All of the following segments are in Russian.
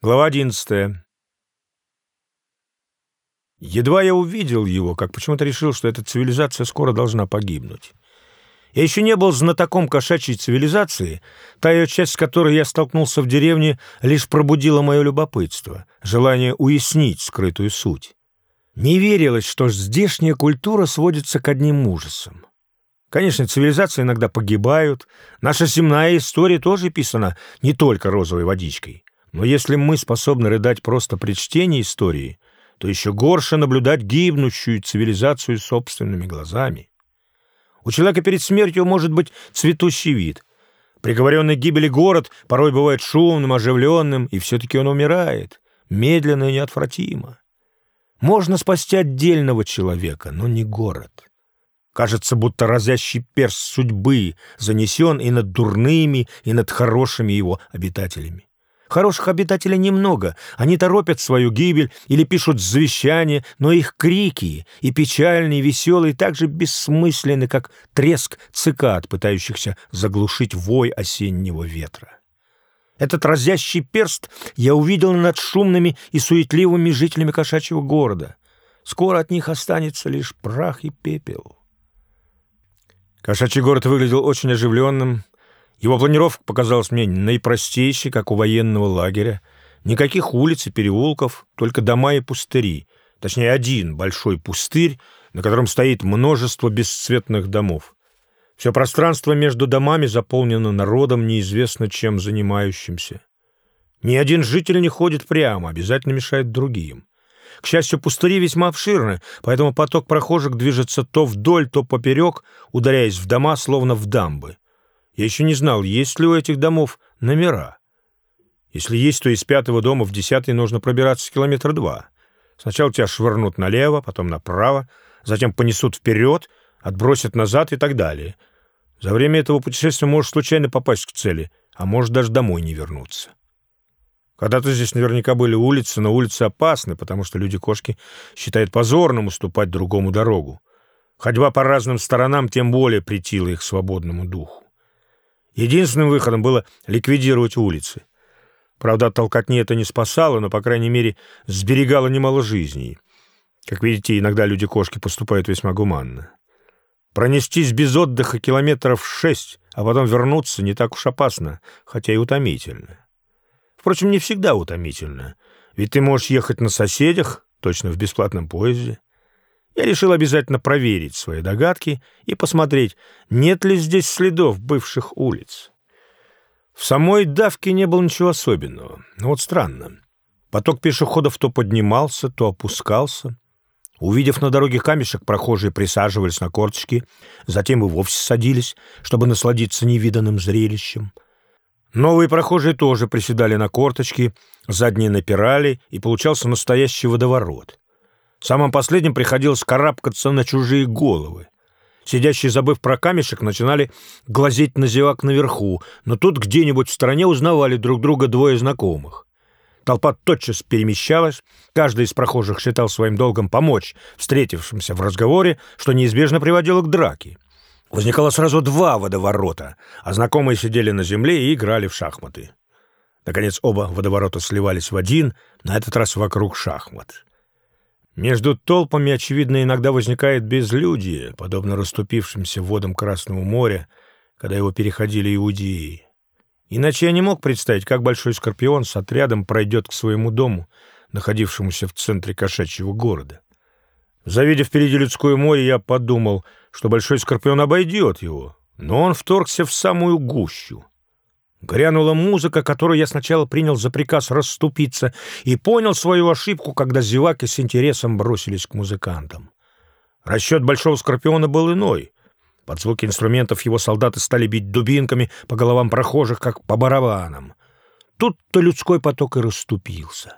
Глава одиннадцатая. Едва я увидел его, как почему-то решил, что эта цивилизация скоро должна погибнуть. Я еще не был знатоком кошачьей цивилизации, та ее часть, с которой я столкнулся в деревне, лишь пробудила мое любопытство, желание уяснить скрытую суть. Не верилось, что здешняя культура сводится к одним ужасам. Конечно, цивилизации иногда погибают, наша земная история тоже писана не только розовой водичкой. Но если мы способны рыдать просто при чтении истории, то еще горше наблюдать гибнущую цивилизацию собственными глазами. У человека перед смертью может быть цветущий вид. Приговоренный к гибели город порой бывает шумным, оживленным, и все-таки он умирает, медленно и неотвратимо. Можно спасти отдельного человека, но не город. Кажется, будто разящий перст судьбы занесен и над дурными, и над хорошими его обитателями. Хороших обитателей немного, они торопят свою гибель или пишут завещания, но их крики, и печальные, и веселые, так же бессмысленны, как треск цикад, пытающихся заглушить вой осеннего ветра. Этот разящий перст я увидел над шумными и суетливыми жителями кошачьего города. Скоро от них останется лишь прах и пепел. Кошачий город выглядел очень оживленным, его планировка показалась мне наипростейшей, как у военного лагеря. Никаких улиц и переулков, только дома и пустыри. Точнее, один большой пустырь, на котором стоит множество бесцветных домов. Все пространство между домами заполнено народом, неизвестно чем занимающимся. Ни один житель не ходит прямо, обязательно мешает другим. К счастью, пустыри весьма обширны, поэтому поток прохожих движется то вдоль, то поперек, ударяясь в дома, словно в дамбы. Я еще не знал, есть ли у этих домов номера. Если есть, то из пятого дома в десятый нужно пробираться километра два. Сначала тебя швырнут налево, потом направо, затем понесут вперед, отбросят назад и так далее. За время этого путешествия можешь случайно попасть к цели, а можешь даже домой не вернуться. Когда-то здесь наверняка были улицы, но улицы опасны, потому что люди-кошки считают позорным уступать другому дорогу. Ходьба по разным сторонам тем более претила их свободному духу. Единственным выходом было ликвидировать улицы. Правда, от толкотни это не спасало, но, по крайней мере, сберегало немало жизней. Как видите, иногда люди-кошки поступают весьма гуманно. Пронестись без отдыха километров шесть, а потом вернуться не так уж опасно, хотя и утомительно. Впрочем, не всегда утомительно, ведь ты можешь ехать на соседях, точно в бесплатном поезде, я решил обязательно проверить свои догадки и посмотреть, нет ли здесь следов бывших улиц. В самой давке не было ничего особенного. Но вот странно. Поток пешеходов то поднимался, то опускался. Увидев на дороге камешек, прохожие присаживались на корточки, затем и вовсе садились, чтобы насладиться невиданным зрелищем. Новые прохожие тоже приседали на корточки, задние напирали, и получался настоящий водоворот. Самым последним приходилось карабкаться на чужие головы. Сидящие, забыв про камешек, начинали глазеть на зевак наверху, но тут где-нибудь в стороне узнавали друг друга двое знакомых. Толпа тотчас перемещалась, каждый из прохожих считал своим долгом помочь встретившимся в разговоре, что неизбежно приводило к драке. Возникало сразу два водоворота, а знакомые сидели на земле и играли в шахматы. Наконец оба водоворота сливались в один, на этот раз вокруг шахмат. Между толпами, очевидно, иногда возникает безлюдие, подобно расступившимся водам Красного моря, когда его переходили иудеи. Иначе я не мог представить, как Большой Скорпион с отрядом пройдет к своему дому, находившемуся в центре кошачьего города. Завидев впереди людское море, я подумал, что Большой Скорпион обойдет его, но он вторгся в самую гущу. Грянула музыка, которую я сначала принял за приказ расступиться, и понял свою ошибку, когда зеваки с интересом бросились к музыкантам. Расчет Большого Скорпиона был иной. Под звуки инструментов его солдаты стали бить дубинками по головам прохожих, как по барабанам. Тут-то людской поток и расступился.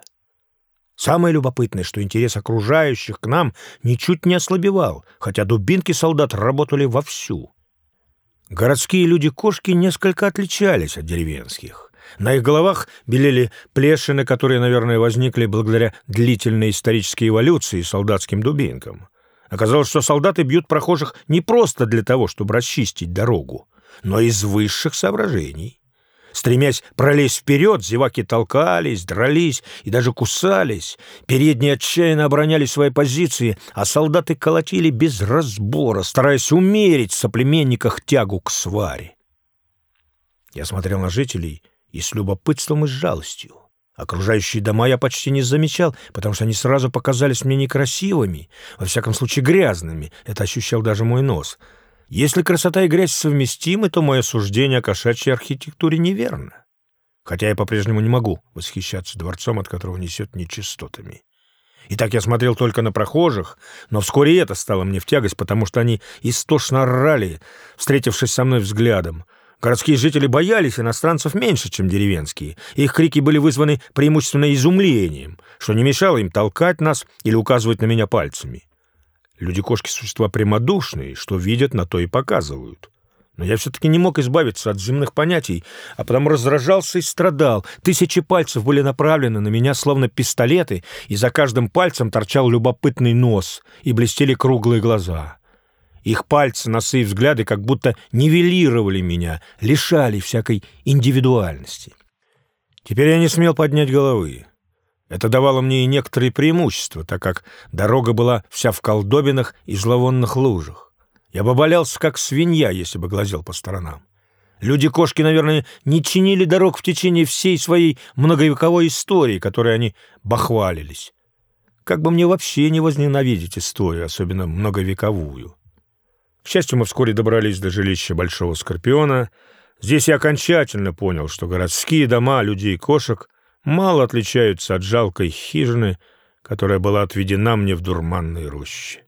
Самое любопытное, что интерес окружающих к нам ничуть не ослабевал, хотя дубинки солдат работали вовсю. Городские люди-кошки несколько отличались от деревенских. На их головах белели плешины, которые, наверное, возникли благодаря длительной исторической эволюции солдатским дубинкам. Оказалось, что солдаты бьют прохожих не просто для того, чтобы расчистить дорогу, но из высших соображений. Стремясь пролезть вперед, зеваки толкались, дрались и даже кусались. Передние отчаянно обороняли свои позиции, а солдаты колотили без разбора, стараясь умерить в соплеменниках тягу к сваре. Я смотрел на жителей и с любопытством и с жалостью. Окружающие дома я почти не замечал, потому что они сразу показались мне некрасивыми, во всяком случае грязными. Это ощущал даже мой нос — если красота и грязь совместимы, то мое суждение о кошачьей архитектуре неверно. Хотя я по-прежнему не могу восхищаться дворцом, от которого несет нечистотами. Итак, я смотрел только на прохожих, но вскоре это стало мне в тягость, потому что они истошно орали, встретившись со мной взглядом. Городские жители боялись иностранцев меньше, чем деревенские. Их крики были вызваны преимущественно изумлением, что не мешало им толкать нас или указывать на меня пальцами. Люди-кошки — существа прямодушные, что видят, на то и показывают. Но я все-таки не мог избавиться от земных понятий, а потому раздражался и страдал. Тысячи пальцев были направлены на меня, словно пистолеты, и за каждым пальцем торчал любопытный нос, и блестели круглые глаза. Их пальцы, носы и взгляды как будто нивелировали меня, лишали всякой индивидуальности. Теперь я не смел поднять головы. Это давало мне и некоторые преимущества, так как дорога была вся в колдобинах и зловонных лужах. Я бы болелся, как свинья, если бы глазел по сторонам. Люди-кошки, наверное, не чинили дорог в течение всей своей многовековой истории, которой они бахвалились. Как бы мне вообще не возненавидеть историю, особенно многовековую. К счастью, мы вскоре добрались до жилища Большого Скорпиона. Здесь я окончательно понял, что городские дома людей и кошек — мало отличаются от жалкой хижины, которая была отведена мне в дурманной роще.